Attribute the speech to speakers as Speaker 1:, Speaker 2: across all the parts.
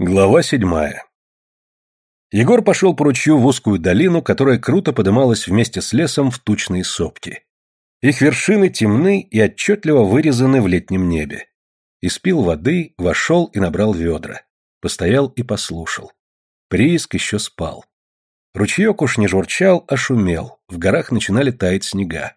Speaker 1: Глава седьмая. Егор пошел по ручью в узкую долину, которая круто подымалась вместе с лесом в тучные сопки. Их вершины темны и отчетливо вырезаны в летнем небе. Испил воды, вошел и набрал ведра. Постоял и послушал. Прииск еще спал. Ручеек уж не журчал, а шумел, в горах начинали таять снега.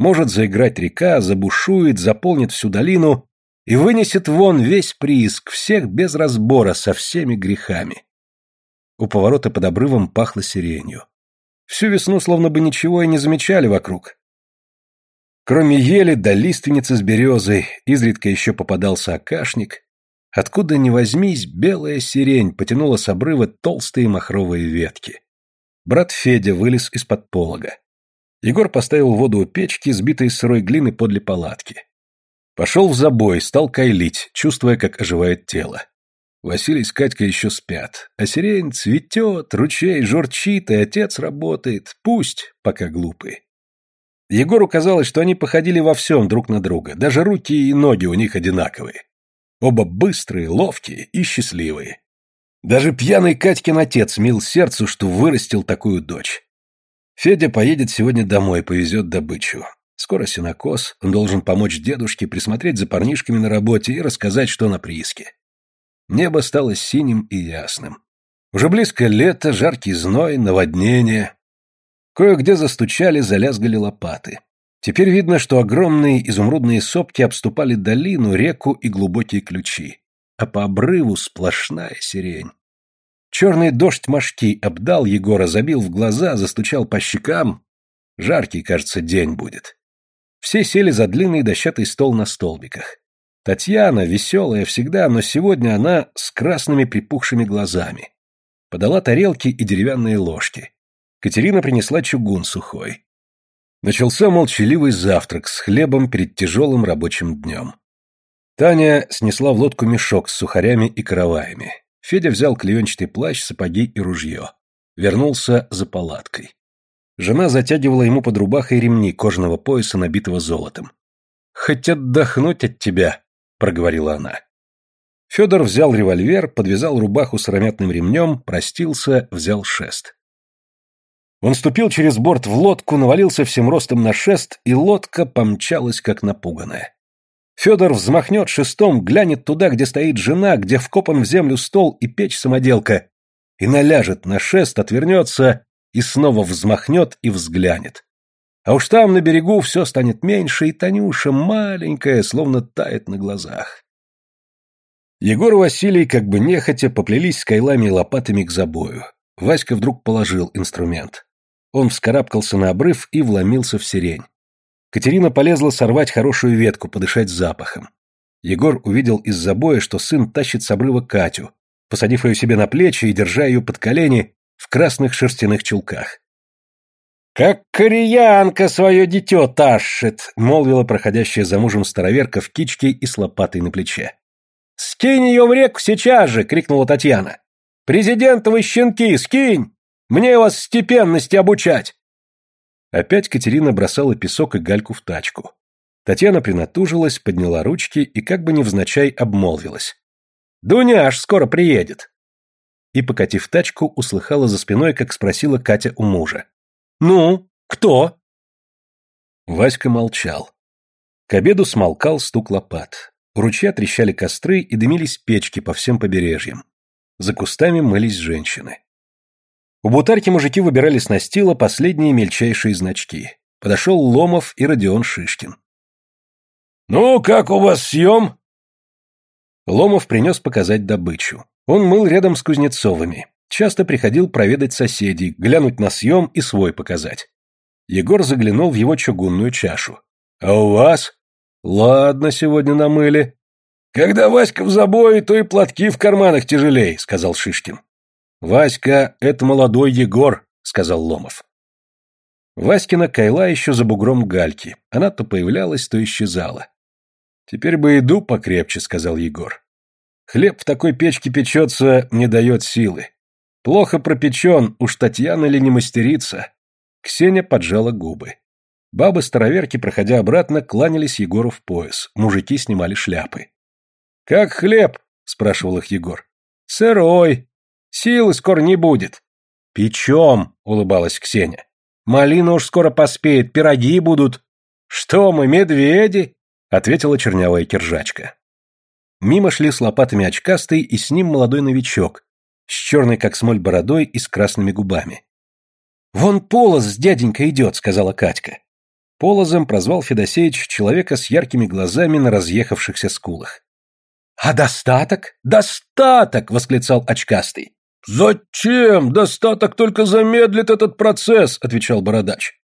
Speaker 1: Может заиграть река, забушует, заполнит всю долину, и вынесет вон весь прииск, всех без разбора, со всеми грехами. У поворота под обрывом пахло сиренью. Всю весну словно бы ничего и не замечали вокруг. Кроме ели да лиственницы с березой, изредка еще попадался окашник. Откуда ни возьмись, белая сирень потянула с обрыва толстые махровые ветки. Брат Федя вылез из-под полога. Егор поставил воду у печки, сбитой из сырой глины подле палатки. Пошел в забой, стал кайлить, чувствуя, как оживает тело. Василий с Катькой еще спят, а сирень цветет, ручей журчит, и отец работает, пусть, пока глупый. Егору казалось, что они походили во всем друг на друга, даже руки и ноги у них одинаковые. Оба быстрые, ловкие и счастливые. Даже пьяный Катькин отец мил сердцу, что вырастил такую дочь. Федя поедет сегодня домой, повезет добычу. Скоро сенокос, он должен помочь дедушке присмотреть за парнишками на работе и рассказать, что на прииске. Небо стало синим и ясным. Уже близко лето, жаркий зной, наводнение. Кое-где застучали, залязгали лопаты. Теперь видно, что огромные изумрудные сопки обступали долину, реку и глубокие ключи. А по обрыву сплошная сирень. Черный дождь мошки обдал Егора, забил в глаза, застучал по щекам. Жаркий, кажется, день будет. Все сели за длинный дощатый стол на столбиках. Татьяна, веселая всегда, но сегодня она с красными припухшими глазами. Подала тарелки и деревянные ложки. Катерина принесла чугун сухой. Начался молчаливый завтрак с хлебом перед тяжелым рабочим днем. Таня снесла в лодку мешок с сухарями и караваями. Федя взял клеенчатый плащ, сапоги и ружье. Вернулся за палаткой. Жена затягивала ему под рубахой ремни кожаного пояса, набитого золотом. «Хоть отдохнуть от тебя», — проговорила она. Федор взял револьвер, подвязал рубаху с аромятным ремнем, простился, взял шест. Он ступил через борт в лодку, навалился всем ростом на шест, и лодка помчалась, как напуганная. Федор взмахнет шестом, глянет туда, где стоит жена, где вкопан в землю стол и печь-самоделка, и наляжет на шест, отвернется и снова взмахнет и взглянет. А уж там на берегу все станет меньше, и Танюша маленькая, словно тает на глазах. Егор и Василий, как бы нехотя, поплелись с кайлами и лопатами к забою. Васька вдруг положил инструмент. Он вскарабкался на обрыв и вломился в сирень. Катерина полезла сорвать хорошую ветку, подышать запахом. Егор увидел из забоя, что сын тащит с обрыва Катю, посадив ее себе на плечи и держа ее под колени, в красных шерстяных чулках. «Как кореянка свое дитё тащит!» — молвила проходящая за мужем староверка в кичке и с лопатой на плече. «Скинь ее в реку сейчас же!» — крикнула Татьяна. «Президентовы щенки, скинь! Мне вас степенности обучать!» Опять Катерина бросала песок и гальку в тачку. Татьяна принатужилась, подняла ручки и как бы невзначай обмолвилась. «Дуняш скоро приедет!» И, покатив тачку, услыхала за спиной, как спросила Катя у мужа. «Ну, кто?» Васька молчал. К обеду смолкал стук лопат. У ручья трещали костры и дымились печки по всем побережьям. За кустами мылись женщины. У бутарки мужики выбирали с настила последние мельчайшие значки. Подошел Ломов и Родион Шишкин. «Ну, как у вас съем?» Ломов принес показать добычу. Он мыл рядом с Кузнецовыми. Часто приходил проведать соседей, глянуть на съем и свой показать. Егор заглянул в его чугунную чашу. «А у вас?» «Ладно, сегодня намыли». «Когда Васька в забое, то и платки в карманах тяжелей», — сказал Шишкин. «Васька — это молодой Егор», — сказал Ломов. Васькина кайла еще за бугром гальки. Она то появлялась, то исчезала. «Теперь бы иду покрепче», — сказал Егор. Хлеб в такой печке печется, не дает силы. Плохо пропечен, уж Татьяна ли не мастерица. Ксения поджала губы. Бабы-староверки, проходя обратно, кланялись Егору в пояс. Мужики снимали шляпы. «Как хлеб?» — спрашивал их Егор. Сырой. Силы скоро не будет. Печем, улыбалась Ксения. Малина уж скоро поспеет, пироги будут. Что мы, медведи? Ответила чернявая киржачка. Мимо шли с лопатами очкастый и с ним молодой новичок, с черной как смоль бородой и с красными губами. «Вон Полоз с дяденькой идет», — сказала Катька. Полозом прозвал Федосеич человека с яркими глазами на разъехавшихся скулах. «А достаток? Достаток!» — восклицал очкастый. «Зачем? Достаток только замедлит этот процесс», — отвечал бородач.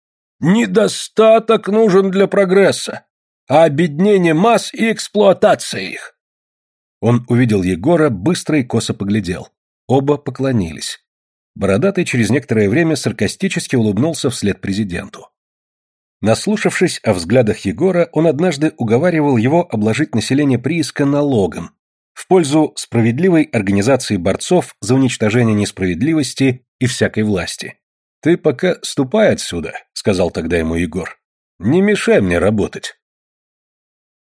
Speaker 1: «Недостаток нужен для прогресса, а обеднение масс и эксплуатация их». Он увидел Егора, быстро и косо поглядел. Оба поклонились. Бородатый через некоторое время саркастически улыбнулся вслед президенту. Наслушавшись о взглядах Егора, он однажды уговаривал его обложить население прииска налогом в пользу справедливой организации борцов за уничтожение несправедливости и всякой власти. «Ты пока ступай отсюда», — сказал тогда ему Егор. «Не мешай мне работать».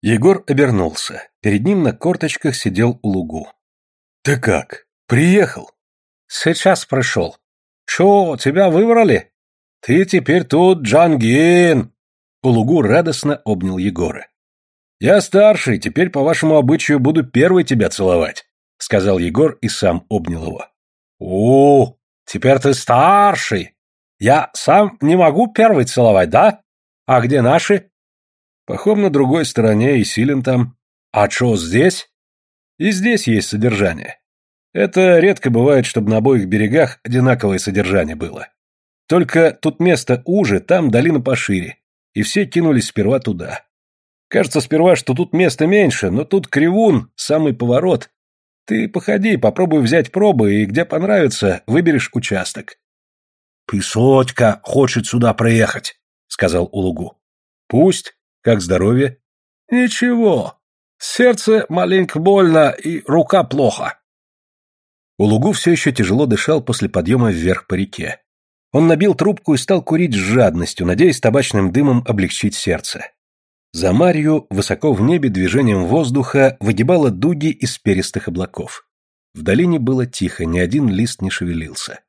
Speaker 1: Егор обернулся. Перед ним на корточках сидел Улугу. «Ты как? Приехал?» «Сейчас пришел». «Чё, тебя выбрали?» «Ты теперь тут Джангин!» Улугу радостно обнял Егора. «Я старший, теперь по вашему обычаю буду первый тебя целовать», — сказал Егор и сам обнял его. «О, теперь ты старший! Я сам не могу первый целовать, да? А где наши?» «Пахом на другой стороне и силен там. А что здесь?» «И здесь есть содержание. Это редко бывает, чтобы на обоих берегах одинаковое содержание было. Только тут место уже, там долина пошире, и все кинулись сперва туда. Кажется сперва, что тут места меньше, но тут кривун, самый поворот. Ты походи, попробуй взять пробы, и где понравится, выберешь участок. «Писотька хочет сюда приехать», — сказал Улугу. «Пусть. Как здоровье?» «Ничего. Сердце маленько больно и рука плохо». Улугу все еще тяжело дышал после подъема вверх по реке. Он набил трубку и стал курить с жадностью, надеясь табачным дымом облегчить сердце. За Марью высоко в небе движением воздуха выгибало дуги из перистых облаков. В долине было тихо, ни один лист не шевелился.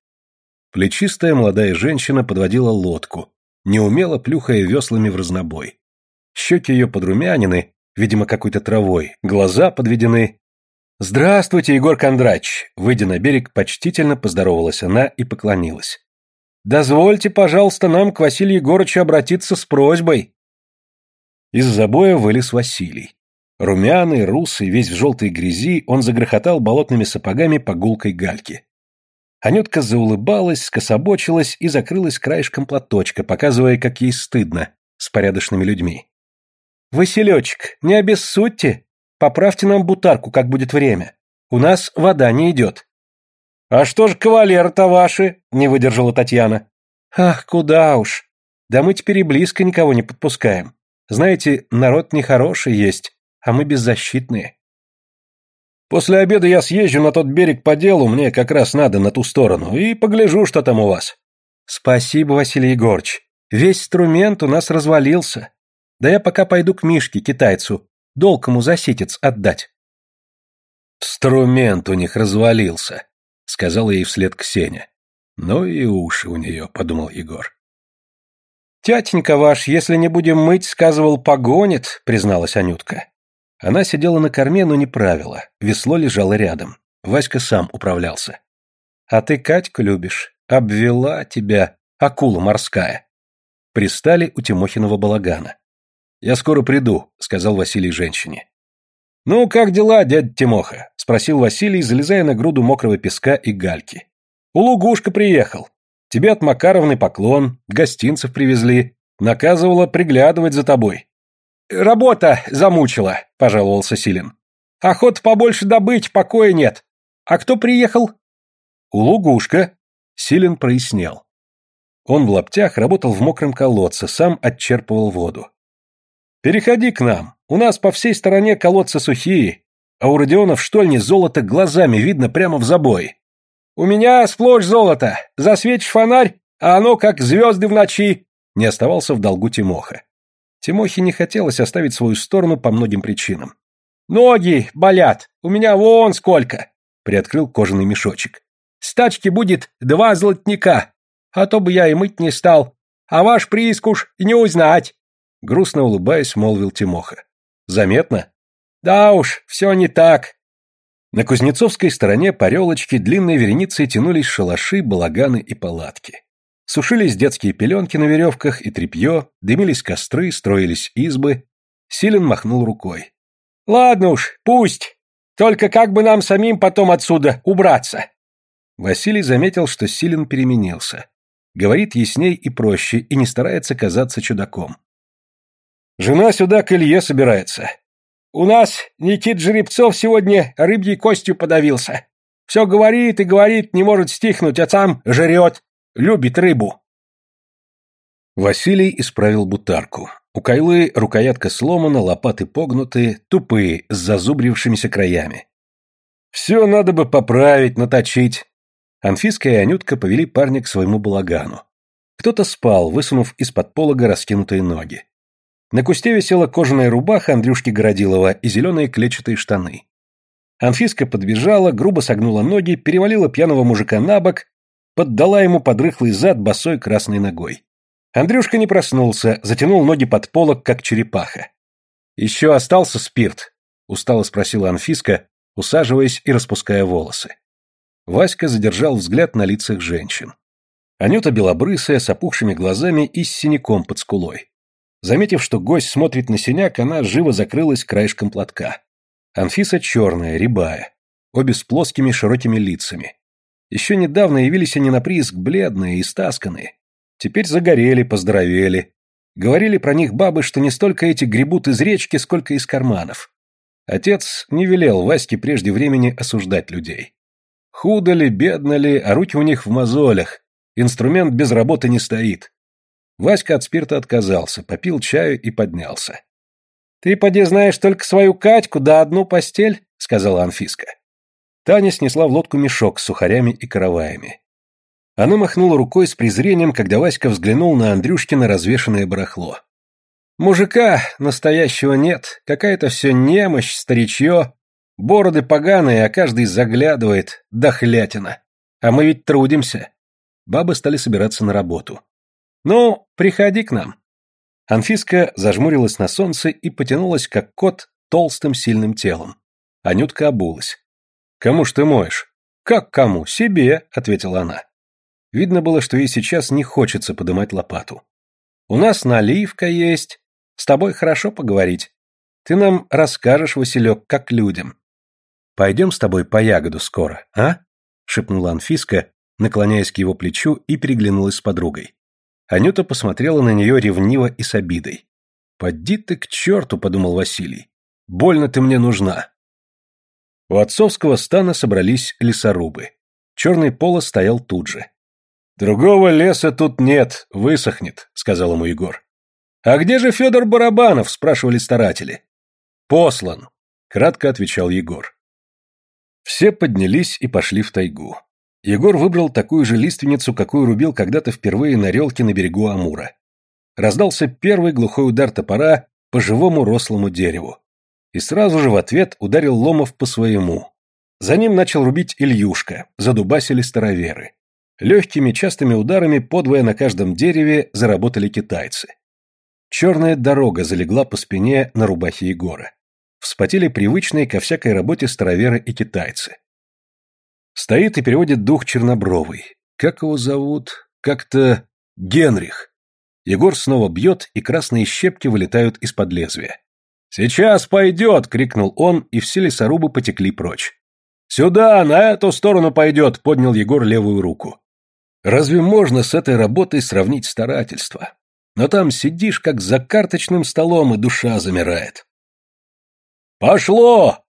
Speaker 1: Плечистая молодая женщина подводила лодку, неумело плюхая веслами в разнобой. Щеки ее подрумянины, видимо, какой-то травой, глаза подведены. «Здравствуйте, Егор Кондрач!» Выйдя на берег, почтительно поздоровалась она и поклонилась. Дозвольте, пожалуйста, нам к Василию Егорычу обратиться с просьбой. Из забоя вылез Василий. Румяный, русый, весь в желтой грязи, он загрохотал болотными сапогами по гулкой гальке. Анютка заулыбалась, скособочилась и закрылась краешком платочка, показывая, как ей стыдно с порядочными людьми. «Василечек, не обессудьте. Поправьте нам бутарку, как будет время. У нас вода не идет». «А что ж кавалеры-то ваши?» — не выдержала Татьяна. «Ах, куда уж. Да мы теперь и близко никого не подпускаем. Знаете, народ нехороший есть, а мы беззащитные». «После обеда я съезжу на тот берег по делу, мне как раз надо на ту сторону, и погляжу, что там у вас». «Спасибо, Василий Егорыч. Весь инструмент у нас развалился. Да я пока пойду к Мишке, китайцу, долг ему за ситец отдать». «Инструмент у них развалился», — сказала ей вслед Ксения. «Ну и уши у нее», — подумал Егор. «Тятенька ваш, если не будем мыть, сказывал, погонит», — призналась Анютка. Она сидела на корме, но не правила, весло лежало рядом. Васька сам управлялся. «А ты Катьку любишь? Обвела тебя, акула морская». Пристали у Тимохиного балагана. «Я скоро приду», — сказал Василий женщине. «Ну, как дела, дядя Тимоха?» — спросил Василий, залезая на груду мокрого песка и гальки. «У Лугушка приехал. Тебе от Макаровны поклон, гостинцев привезли. Наказывала приглядывать за тобой». «Работа замучила», — пожаловался Силин. «Охот побольше добыть, покоя нет. А кто приехал?» «У Лугушка», — Силин прояснел. Он в лаптях работал в мокром колодце, сам отчерпывал воду. «Переходи к нам. У нас по всей стороне колодцы сухие, а у Родиона в штольне золото глазами видно прямо в забое. У меня сплошь золото. Засветишь фонарь, а оно как звезды в ночи. Не оставался в долгу Тимоха. Тимохе не хотелось оставить свою сторону по многим причинам. Ноги болят. У меня вон сколько. приоткрыл кожаный мешочек.
Speaker 2: Стачки будет два золотника, а то бы я и мыть не стал, а ваш прииск уж не узнать.
Speaker 1: Грустно улыбаясь, молвил Тимоха. Заметно?
Speaker 2: Да уж, все не так.
Speaker 1: На Кузнецовской стороне по релочке длинной вереницей тянулись шалаши, балаганы и палатки. Сушились детские пеленки на веревках и тряпье, дымились костры, строились избы. Силен махнул рукой.
Speaker 2: «Ладно уж, пусть. Только как бы нам самим потом отсюда убраться?»
Speaker 1: Василий заметил, что Силен переменился. Говорит ясней и проще, и не старается казаться чудаком.
Speaker 2: «Жена сюда к Илье собирается. У нас Никит Жеребцов сегодня рыбьей костью подавился. Все говорит и говорит, не может стихнуть, а сам жрет. Любит рыбу.
Speaker 1: Василий исправил бутарку. У кайлы рукоятка сломана, лопаты погнуты, тупые, с зазубрившимися краями. Все надо бы поправить, наточить. Анфиска и Анютка повели парня к своему балагану. Кто-то спал, высунув из-под полога раскинутые ноги. На кусте висела кожаная рубаха Андрюшки Городилова и зеленые клетчатые штаны. Анфиска подбежала, грубо согнула ноги, перевалила пьяного мужика на бок поддала ему подрыхлый зад босой красной ногой. Андрюшка не проснулся, затянул ноги под полок, как черепаха. «Еще остался спирт?» — устало спросила Анфиска, усаживаясь и распуская волосы. Васька задержал взгляд на лицах женщин. Анюта белобрысая, с опухшими глазами и с синяком под скулой. Заметив, что гость смотрит на синяк, она живо закрылась краешком платка. Анфиса черная, рябая, обе с плоскими широкими лицами. Еще недавно явились они на прииск бледные и стасканные. Теперь загорели, поздоровели. Говорили про них бабы, что не столько эти гребут из речки, сколько из карманов. Отец не велел Ваське прежде времени осуждать людей. Худо ли, бедно ли, а руки у них в мозолях. Инструмент без работы не стоит. Васька от спирта отказался, попил чаю и поднялся.
Speaker 2: «Ты, поди, знаешь только свою Катьку да одну постель», — сказала Анфиска.
Speaker 1: Таня снесла в лодку мешок с сухарями и караваями. Она махнула рукой с презрением, когда Васька взглянул на Андрюшкино развешанное барахло.
Speaker 2: «Мужика настоящего нет, какая-то все немощь, старичье, бороды поганые, а каждый заглядывает, дохлятина. А мы ведь трудимся».
Speaker 1: Бабы стали собираться на работу.
Speaker 2: «Ну, приходи к нам».
Speaker 1: Анфиска зажмурилась на солнце и потянулась, как кот, толстым сильным телом. Анютка обулась. «Кому ж ты моешь?»
Speaker 2: «Как кому? Себе», — ответила она.
Speaker 1: Видно было, что ей сейчас не хочется подымать лопату.
Speaker 2: «У нас наливка есть. С тобой хорошо поговорить. Ты нам расскажешь, Василек, как людям».
Speaker 1: «Пойдем с тобой по ягоду скоро, а?» — шепнула Анфиска, наклоняясь к его плечу и переглянулась с подругой. Анюта посмотрела на нее ревниво и с обидой. «Поди ты к черту», — подумал Василий. «Больно ты мне нужна». У отцовского стана собрались лесорубы. Черный полос стоял тут же. «Другого леса тут нет, высохнет», — сказал ему Егор. «А где же Федор Барабанов?» — спрашивали старатели. «Послан», — кратко отвечал Егор. Все поднялись и пошли в тайгу. Егор выбрал такую же лиственницу, какую рубил когда-то впервые на релке на берегу Амура. Раздался первый глухой удар топора по живому рослому дереву и сразу же в ответ ударил Ломов по своему. За ним начал рубить Ильюшка, задубасили староверы. Легкими частыми ударами подвое на каждом дереве заработали китайцы. Черная дорога залегла по спине на рубахе Егора. Вспотели привычные ко всякой работе староверы и китайцы. Стоит и переводит дух чернобровый. Как его зовут? Как-то... Генрих. Егор снова бьет, и красные щепки вылетают из-под лезвия. «Сейчас пойдет!» — крикнул он, и все лесорубы потекли прочь. «Сюда, на эту сторону пойдет!» — поднял Егор левую руку. Разве можно с этой работой сравнить старательство? Но там сидишь, как за карточным столом, и душа замирает. «Пошло!»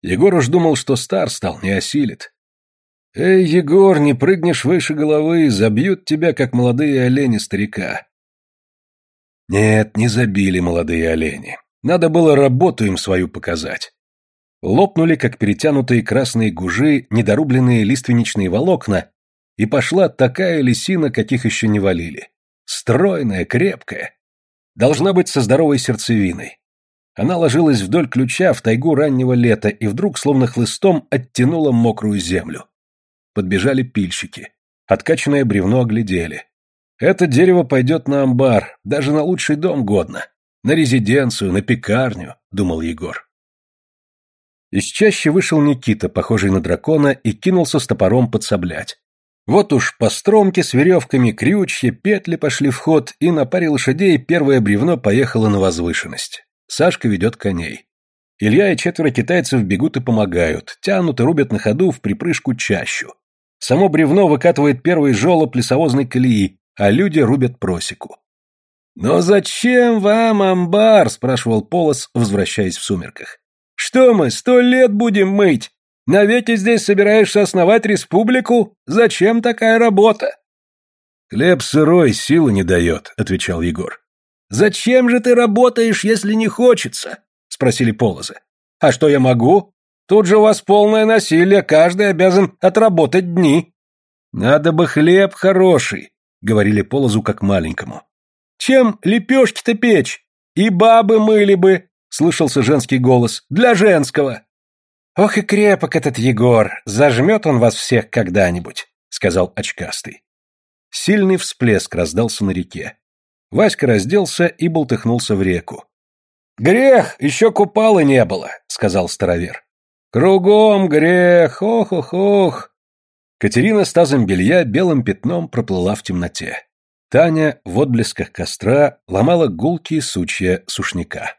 Speaker 1: Егор уж думал, что стар стал, не осилит. «Эй, Егор, не прыгнешь выше головы, забьют тебя, как молодые олени старика». Нет, не забили молодые олени. Надо было работу им свою показать. Лопнули, как перетянутые красные гужи, недорубленные лиственничные волокна, и пошла такая лисина, каких еще не валили. Стройная, крепкая. Должна быть со здоровой сердцевиной. Она ложилась вдоль ключа в тайгу раннего лета и вдруг, словно хлыстом, оттянула мокрую землю. Подбежали пильщики. Откачанное бревно оглядели. Это дерево пойдет на амбар, даже на лучший дом годно. На резиденцию, на пекарню, думал Егор. Из чаще вышел Никита, похожий на дракона, и кинулся с топором подсоблять. Вот уж по стромке с веревками крючья, петли пошли в ход, и на паре лошадей первое бревно поехало на возвышенность. Сашка ведет коней. Илья и четверо китайцев бегут и помогают, тянут и рубят на ходу в припрыжку чащу. Само бревно выкатывает первый жолоб лесовозной колеи, а люди рубят просеку. «Но зачем вам амбар?» – спрашивал Полос, возвращаясь в сумерках. «Что мы, сто лет будем мыть? Навеки здесь собираешься основать республику? Зачем такая работа?» «Хлеб сырой силы не дает», — отвечал Егор.
Speaker 2: «Зачем же ты работаешь, если не хочется?» — спросили Полозы. «А что я могу? Тут же у вас полное насилие, каждый обязан отработать дни».
Speaker 1: «Надо бы хлеб хороший», — говорили Полозу как маленькому.
Speaker 2: «Чем лепешки-то печь? И бабы мыли бы», — слышался женский голос, — «для женского».
Speaker 1: «Ох и крепок этот Егор, зажмет он вас всех когда-нибудь», — сказал очкастый. Сильный всплеск раздался на реке. Васька разделся и болтыхнулся в реку.
Speaker 2: «Грех, еще купала не было», — сказал старовер.
Speaker 1: «Кругом грех, ох-ох-ох». Катерина с тазом белья белым пятном проплыла в темноте. Таня в отблесках костра ломала гулкие сучья сушняка.